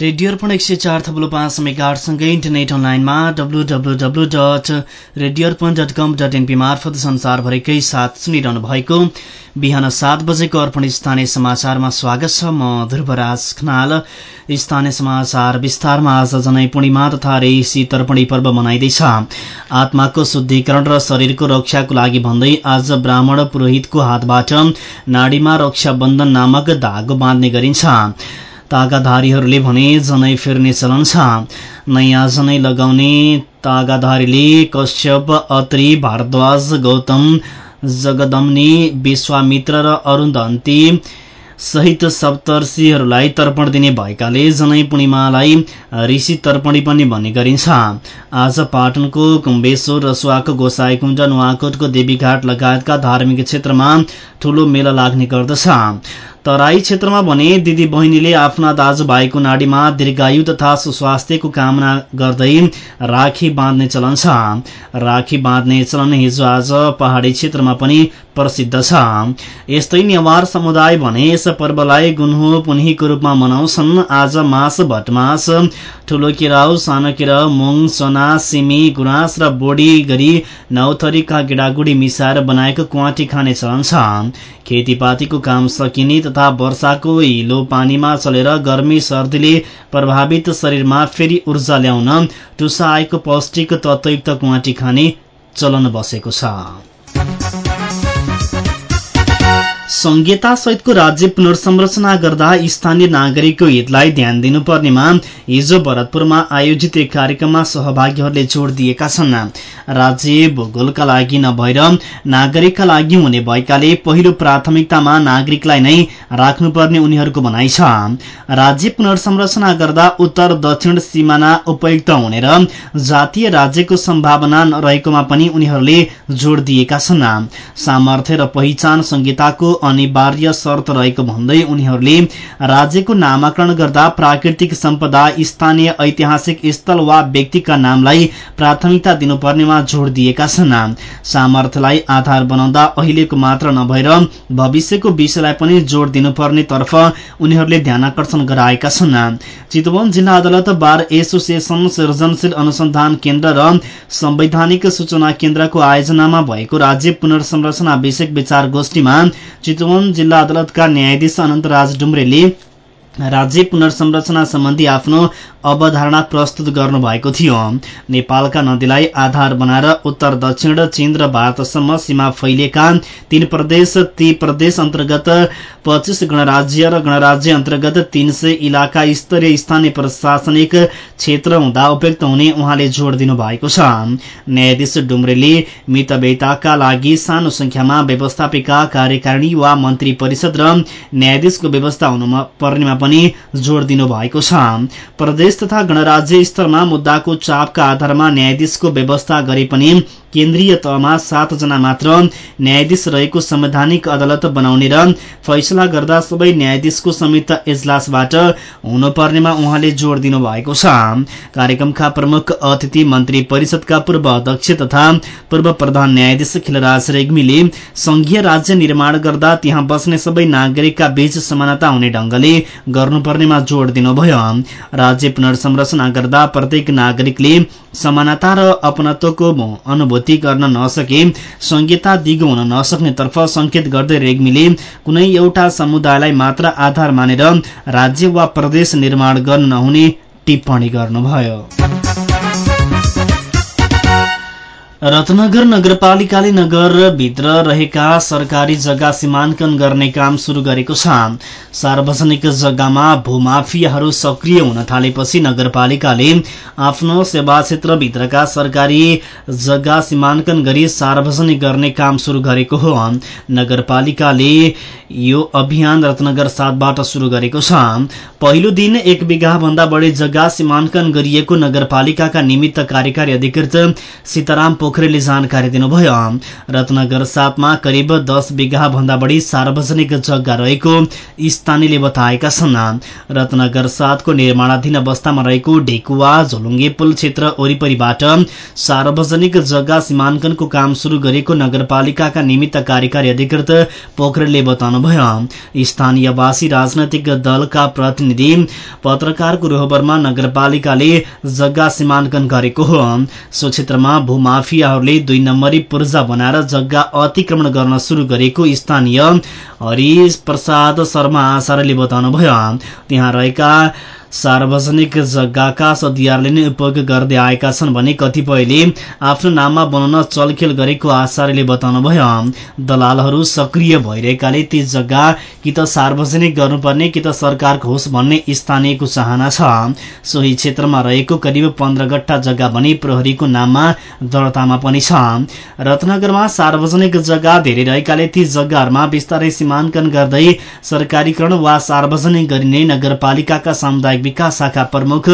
Radio अर्पण एक सय चार थप्लो पाँच मेगाहरूसँगै इन्टरनेट अनलाइनमा W W W dot radio Arpan dot com dot NP मार्फत संसारभरिकै साथ सुनिरहनु भएको बिहान सात बजेको अर्पण स्थानीय समाचारमा स्वागत छ म ध्रुवराज खनाल। स्थानीय समाचार विस्तारमा आज जनै पूर्णिमा तथा रेसी तर्पणी पर्व मनाइँदैछ। आत्माको शुद्धिकरण र शरीरको रक्षाको लागि भन्दै आज ब्राह्मण पुरोहितको हातबाट नाडीमा रक्षा बन्धन नामक धागो बाँध्ने गरिन्छ। तागाधारीहरूले भने जनै फेर्ने चलन छ। नयाँ जनै लगाउने तागाधारीले कश्यप अत्री भारद्वाज गौतम जगदम्नी विश्वामित्र र अरुन्धन्ती सहित सप्तर्षिहरूलाई तर्पण दिने भएकाले जनै पूर्णिमालाई ऋषि तर्पणी पनि भन्ने गरिन्छ। आज पाटनको कुम्बेश्वर रसुवाको गोसाईकुण्ड नुवाकोटको देवीघाट लगायतका धार्मिक क्षेत्रमा ठूलो मेला लाग्ने गर्दछ। तराई क्षेत्रमा भने दिदी बहिनीले आफ्ना दाजुभाइको नाडीमा दीर्घायु तथा सुस्वास्थ्यको कामना गर्दै राखी बाँध्ने चलन छ। राखी बाँध्ने चलन हिजो आज पहाडी क्षेत्रमा पनि प्रसिद्ध छ। यस्तै नेवार समुदाय भने यस पर्वलाई गुन्हो पुन्हीको रूपमा मनाउँछन्। आज मास भटमास ठुलो केराउ सानो केराउ मुङ चना सिमी गुराँस र बोडी गरी नौथरीका गिडागुडी मिसाएर बनाएको क्वाटी खाने चलन छ। खेतीपातीको काम सकिने तथा वर्षाको हिलो पानीमा चलेर गर्मी सर्दीले प्रभावित शरीरमा फेरि ऊर्जा ल्याउन टुसा आएको पौष्टिक तत्वयुक्त कुवाटी खाने चलन बसेको छ। संहिता सहितको राज्य पुनर्संरचना गर्दा स्थानीय नागरिकको हितलाई ध्यान दिनुपर्नेमा हिजो भरतपुरमा आयोजित एक कार्यक्रममा सहभागीहरूले जोड़ दिएका छन्। राज्य भूगोलका लागि नभएर नागरिकका लागि हुने भएकाले पहिलो प्राथमिकतामा नागरिकलाई नै राख्नुपर्ने उनीहरूको भनाइ छ। राज्य पुनर्संरचना गर्दा उत्तर दक्षिण सिमाना उपयुक्त हुने र जातीय राज्यको सम्भावना रहेकोमा पनि उनीहरूले जोड़ दिएका छन्। सामर्थ्य र पहिचान संहिताको अनिवार्य शर्त रहेको भन्दै उनीहरूले राज्यको नामाकरण गर्दा प्राकृतिक सम्पदा स्थानीय ऐतिहासिक स्थल वा व्यक्तिका नामलाई प्राथमिकता दिनुपर्नेमा जोड़ दिएका छन्। सामर्थ्यलाई आधार बनाउँदा अहिलेको मात्र नभएर भविष्यको विषयलाई पनि जोड़ दिनुपर्ने तर्फ उनीहरूले ध्यानकर्षण गराएका छन्। चितवन जिल्ला अदालत बार एसोसिएसन सृजनशील अनुसन्धान केन्द्र र संवैधानिक सूचना केन्द्रको आयोजनामा भएको राज्य पुनर्संरचना विषयक विचार गोष्ठीमा चितवन जिल्ला अदालतका न्यायाधीश अनन्तराज डुम्रेले राज्य पुनर्संरचना सम्बन्धी आफ्नो अवधारणा प्रस्तुत गर्नुभएको थियो। नेपालका नदीलाई आधार बनाएर उत्तर दक्षिण चीन र भारतसम्म सीमा फैलिएका तीन प्रदेश ती प्रदेश अन्तर्गत पच्चीस गणराज्य र गणराज्य अन्तर्गत तीन सय इलाका स्तरीय स्थानीय प्रशासनिक क्षेत्र हुँदा उपयुक्त हुने उहाँले जोड़ दिनु भएको छ। न्यायाधीश डुम्रेले मितव्ययताका लागि सानो संख्यामा व्यवस्थापिका कार्यकारिणी वा मन्त्री परिषद र न्यायाधीशको व्यवस्था हुनु पर्नेमा पनि जोड़ दिनु भएको छ। प्रदेश तथा गणराज्य स्तरमा मुद्दाको चापका आधारमा न्यायाधीशको व्यवस्था गरे पनि केन्द्रीय तहमा सातजना मात्र न्यायाधीश रहेको संवैधानिक अदालत बनाउने र फैसला गर्दा सबै न्यायाधीशको संयुक्त एजलासबाट हुनुपर्नेमा उहाँले जोड़ दिनु भएको छ। कार्यक्रमका प्रमुख अतिथि मन्त्री परिषदका पूर्व अध्यक्ष तथा पूर्व प्रधान न्यायाधीश खिलराज रेग्मीले संघीय राज्य निर्माण गर्दा त्यहाँ बस्ने सबै नागरिकका बीच समानता हुने ढंगले गर्नुपर्नेमा जोड़ दिनुभयो। राज्य पुनर्संरचना गर्दा प्रत्येक नागरिकले समानता र अपनत्वको अनुभूति गर्न नसके संहिता दिगो हुन नसक्नेतर्फ संकेत गर्दै रेग्मीले कुनै एउटा समुदायलाई मात्र आधार मानेर राज्य वा प्रदेश निर्माण गर्न नहुने टिप्पणी गर्नुभयो। रत्नगर नगरपालिकाले नगरभित्र रहेका सरकारी जग्गा सीमाङ्कन गर्ने काम शुरू गरेको छ। सार्वजनिक जग्गामा भूमाफियाहरू सक्रिय हुन थालेपछि नगरपालिकाले आफ्नो सेवा क्षेत्रभित्रका सरकारी जग्गा सीमाङ्कन गरी सार्वजनिक गर्ने काम शुरू गरेको हो। नगरपालिकाले यो अभियान रत्नगर सातबाट शुरू गरेको छ। पहिलो दिन एक बिघा भन्दा बढी जग्गा सीमाङ्कन गरिएको नगरपालिकाका निमित्त कार्यकारी अधिकृत सीताराम पोखरेलले जानकारी दिनुभयो। रत्नगर सातमा करिब दस बिघा भन्दा बढी सार्वजनिक जग्गा रहेको स्थानीयले बताएका छन्। रत्नगर सातको निर्माणाधीन अवस्थामा रहेको ढेकुवा झोलुङ्गे पुल क्षेत्र वरिपरिबाट सार्वजनिक जग्गा सीमाङ्कनको काम शुरू गरेको नगरपालिकाका निमित्त कार्यकारी अधिकृत पोखरेलले बताउनुभयो। स्थानीयवासी राजनैतिक दलका प्रतिनिधि पत्रकारको रोहबरमा नगरपालिकाले जग्गा सीमाङ्कन गरेको हो। सो क्षेत्रमा भूमाफियाहरूले दुई नम्बरी पूर्जा बनाएर जग्गा अतिक्रमण गर्न शुरू गरेको स्थानीय हरिश प्रसाद शर्मा आचार्यले बताउनुभयो। त्यहाँ रहेका सार्वजनिक जग्गाका सदियारले नै उपयोग गर्दै आएका छन् भने कतिपयले आफ्नो नाममा बनाउन चलखेल गरेको आचार्यले बताउनुभयो। दलालहरू सक्रिय भइरहेकाले ती जग्गा कि त सार्वजनिक गर्नुपर्ने कि त सरकारको होस् भन्ने स्थानीयको चाहना छ। सोही क्षेत्रमा रहेको करिब पन्ध्र गट्टा जग्गा भने प्रहरीको नाममा दर्तामा पनि छ। रत्नगरमा सार्वजनिक जग्गा धेरै रहेकाले ती जग्गाहरूमा विस्तारै सीमाङ्कन गर्दै सरकारीकरण वा सार्वजनिक गरिने नगरपालिकाका सामुदायिक विकास शाखा प्रमुख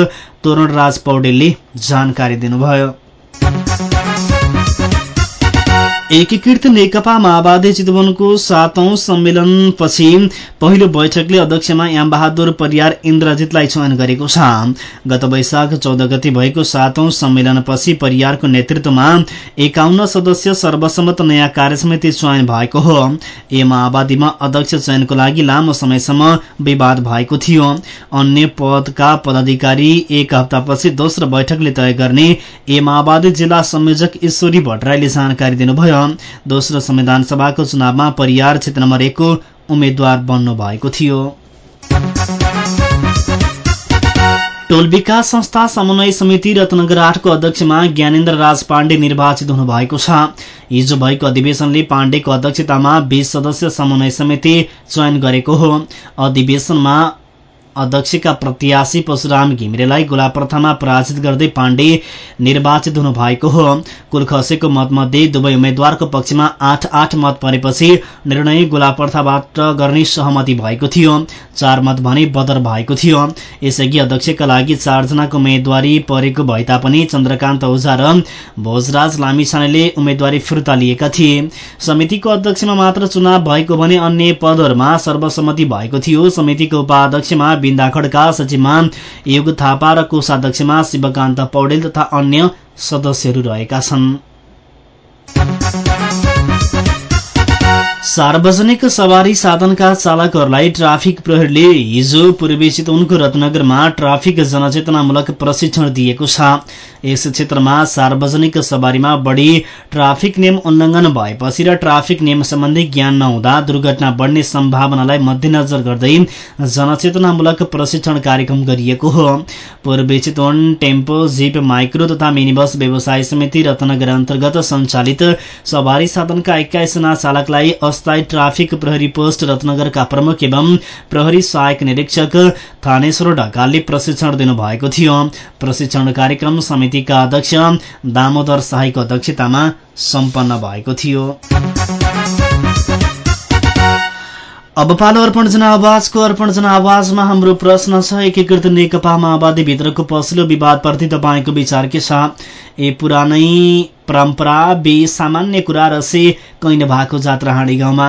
तोरणराज पौडेलले जानकारी दिनुभयो। एकीकृत नेकपा माओवादी चितवनको सातौं सम्मेलनपछि पहिलो बैठकले अध्यक्षमा यामबहादुर परियार इन्द्रजितलाई चयन गरेको छ। गत वैशाख चौध गति भएको सातौं सम्मेलनपछि परियारको नेतृत्वमा एकाउन्न सदस्य सर्वसम्मत नयाँ कार्यसमिति चयन भएको हो। ए माओवादीमा अध्यक्ष चयनको लागि लामो समयसम्म विवाद भएको थियो। अन्य पदका पदाधिकारी एक हप्तापछि दोस्रो बैठकले तय गर्ने ए माओवादी जिल्ला संयोजक ईश्वरी भट्टराईले जानकारी दिनुभयो। दोस्रो संविधान सभाको चुनावमा परियार क्षेत्र नम्बर एकको उम्मेद्वार बन्नु भएको थियो। टोल विकास संस्था समन्वय समिति रत्नगर आठको अध्यक्षमा ज्ञानेन्द्र राज पाण्डे निर्वाचित हुनुभएको छ। हिजो भएको अधिवेशनले पाण्डेको अध्यक्षतामा बीस सदस्य समन्वय समिति चयन गरेको हो। अधिवेशनमा अध्यक्षका प्रत्याशी परशुराम घिमिरेलाई गोलाप्रथामा पराजित गर्दै पाण्डे निर्वाचित हुनुभएको हो। कुल खसेको मतमध्ये दुवै उम्मेद्वारको पक्षमा आठ आठ मत परेपछि निर्णय गोलाप्रथाबाट गर्ने सहमति भएको थियो। चार मत भने बदर भएको थियो। यसअघि अध्यक्षका लागि चारजनाको उम्मेद्वारी परेको भए तापनि चन्द्रकान्त ओझा र भोजराज लामिछानेले उम्मेद्वारी फिर्ता लिएका थिए। समितिको अध्यक्षमा मात्र चुनाव भएको भने अन्य पदहरूमा सर्वसम्मति भएको थियो। समितिको उपाध्यक्षमा बिन्दा खड्का सचिवमा युग थापा र कोषाध्यक्षमा शिवकान्त पौडेल तथा अन्य सदस्यहरू रहेका छन्। सार्वजनिक सवारी साधनका चालकहरूलाई ट्राफिक प्रहरीले हिजो पूर्वी चितवनको रत्नगरमा ट्राफिक जनचेतनामूलक प्रशिक्षण दिएको छ। यस क्षेत्रमा सार्वजनिक सवारीमा बढी ट्राफिक नियम उल्लङ्घन भएपछि र ट्राफिक नियम सम्बन्धी ज्ञान नहुँदा दुर्घटना बढ्ने सम्भावनालाई मध्यनजर गर्दै जनचेतनामूलक प्रशिक्षण कार्यक्रम गरिएको हो। पूर्वी चितवन टेम्पो जीप माइक्रो तथा मिनी बस व्यवसाय समिति रत्नगर अन्तर्गत सञ्चालित सवारी साधनका एक्काइसजना चालकलाई अस्थायी ट्राफिक प्रहरी पोस्ट रत्नगरका प्रमुख एवं प्रहरी सहायक निरीक्षक थानेश्वर ढकालले प्रशिक्षण दिनुभएको थियो। प्रशिक्षण कार्यक्रम समितिका अध्यक्ष दामोदर शाहीको अध्यक्षतामा सम्पन्न भएको थियो। अब पालो अर्पण जनावाजको अर्पण जनावाजमा हाम्रो प्रश्न छ एकीकृत नेकपा माओवादी भित्रको पछिल्लो विवादप्रति तपाईँको विचार के छ? ए पुरानै परम्परा बे सामान्य कुरा र से कैन भएको जात्रा हाँडी गाउँमा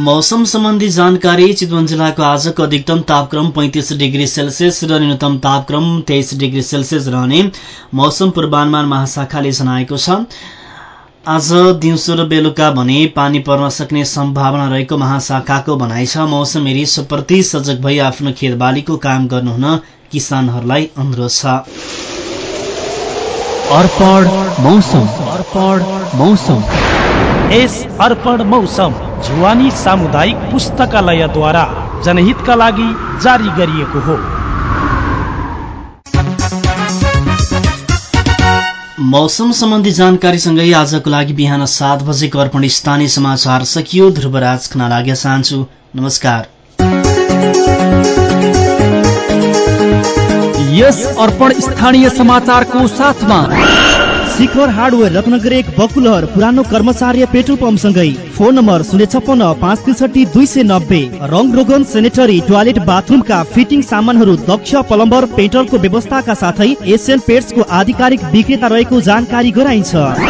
मौसम सम्बन्धी जानकारी चितवन जिल्लाको आजको अधिकतम तापक्रम पैंतिस डिग्री सेल्सियस र न्यूनतम तापक्रम तेइस डिग्री सेल्सियस रहने मौसम पूर्वानुमान महाशाखाले जनाएको छ। आज दिउँसो र बेलुका भने पानी पर्न सक्ने सम्भावना रहेको महाशाखाको भनाइ छ। मौसम हेरी सजग भई आफ्नो खेतबालीको काम गर्नुहुन किसानहरूलाई अनुरोध छ। अर्पण मौसम। अर्पण मौसम। यस अर्पण मौसम जुवानी सामुदायिक पुस्तकालयद्वारा जनहितका लागि जारी गरिएको हो। मौसम सम्बन्धी जानकारीसँगै आजको लागि बिहान सात बजेको अर्पण स्थानीय समाचार सकियो। ध्रुवराज खना लाग्या चाहन्छु। नमस्कार। यस अर्पण स्थानीय समाचारको साथमा। शिखर हार्डवेयर रत्नगर एक बकुलहर पुरानो कर्मचारी पेट्रोल पम्पसँगै। फोन नम्बर शून्य छप्पन्न पाँच त्रिसठी दुई सय नब्बे। रङ रोगन सेनेटरी टोयलेट बाथरुमका फिटिङ सामानहरू दक्ष प्लम्बर पेट्रोलको व्यवस्थाका साथै एसियन पेट्सको आधिकारिक विक्रेता रहेको जानकारी गराइन्छ।